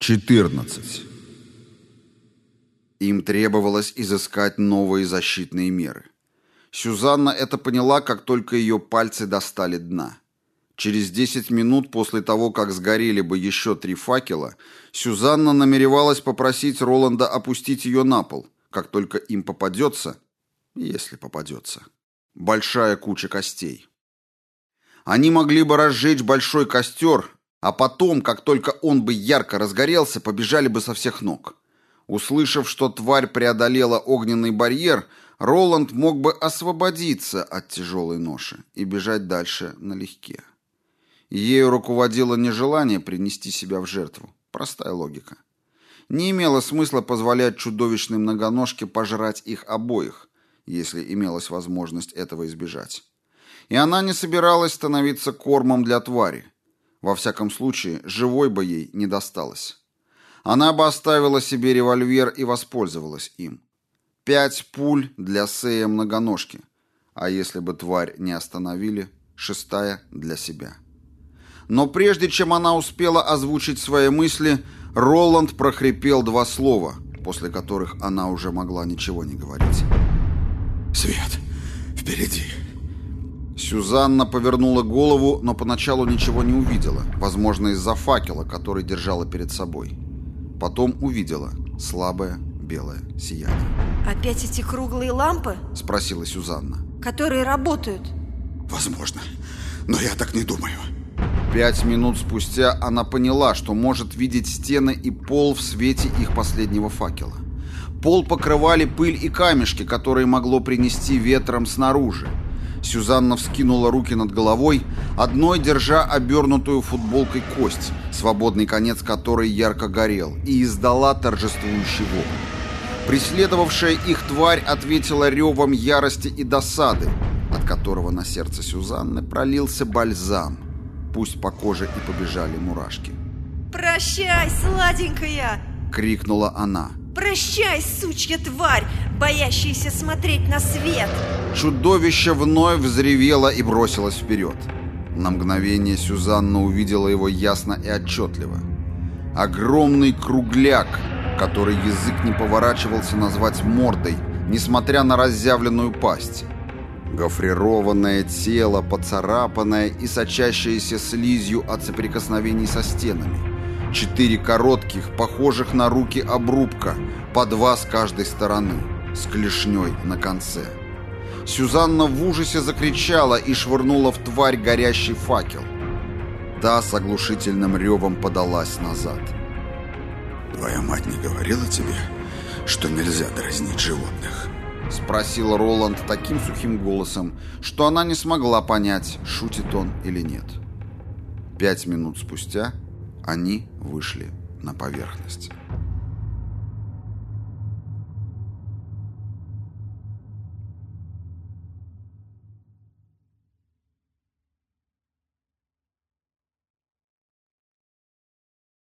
14. Им требовалось изыскать новые защитные меры. Сюзанна это поняла, как только ее пальцы достали дна. Через 10 минут после того, как сгорели бы еще три факела, Сюзанна намеревалась попросить Роланда опустить ее на пол, как только им попадется, если попадется, большая куча костей. Они могли бы разжечь большой костер, а потом, как только он бы ярко разгорелся, побежали бы со всех ног. Услышав, что тварь преодолела огненный барьер, Роланд мог бы освободиться от тяжелой ноши и бежать дальше налегке. Ею руководило нежелание принести себя в жертву. Простая логика. Не имело смысла позволять чудовищной многоножке пожрать их обоих, если имелась возможность этого избежать. И она не собиралась становиться кормом для твари. Во всяком случае, живой бы ей не досталось. Она бы оставила себе револьвер и воспользовалась им. Пять пуль для Сея многоножки. А если бы тварь не остановили, шестая для себя. Но прежде чем она успела озвучить свои мысли, Роланд прохрипел два слова, после которых она уже могла ничего не говорить. «Свет! Впереди!» Сюзанна повернула голову, но поначалу ничего не увидела, возможно, из-за факела, который держала перед собой. Потом увидела слабое белое сияние. «Опять эти круглые лампы?» – спросила Сюзанна. «Которые работают?» «Возможно, но я так не думаю». Пять минут спустя она поняла, что может видеть стены и пол в свете их последнего факела. Пол покрывали пыль и камешки, которые могло принести ветром снаружи. Сюзанна вскинула руки над головой, одной держа обернутую футболкой кость, свободный конец которой ярко горел, и издала торжествующий вопль. Преследовавшая их тварь ответила ревом ярости и досады, от которого на сердце Сюзанны пролился бальзам. Пусть по коже и побежали мурашки. «Прощай, сладенькая!» — крикнула она. «Прощай, сучья тварь, боящаяся смотреть на свет!» Чудовище вновь взревело и бросилось вперед. На мгновение Сюзанна увидела его ясно и отчетливо. Огромный кругляк, который язык не поворачивался назвать мордой, несмотря на разъявленную пасть. Гофрированное тело, поцарапанное и сочащееся слизью от соприкосновений со стенами. Четыре коротких, похожих на руки обрубка, по два с каждой стороны, с клешней на конце. Сюзанна в ужасе закричала и швырнула в тварь горящий факел. Та с оглушительным ревом подалась назад. «Твоя мать не говорила тебе, что нельзя дразнить животных?» Спросил Роланд таким сухим голосом, что она не смогла понять, шутит он или нет. Пять минут спустя они вышли на поверхность.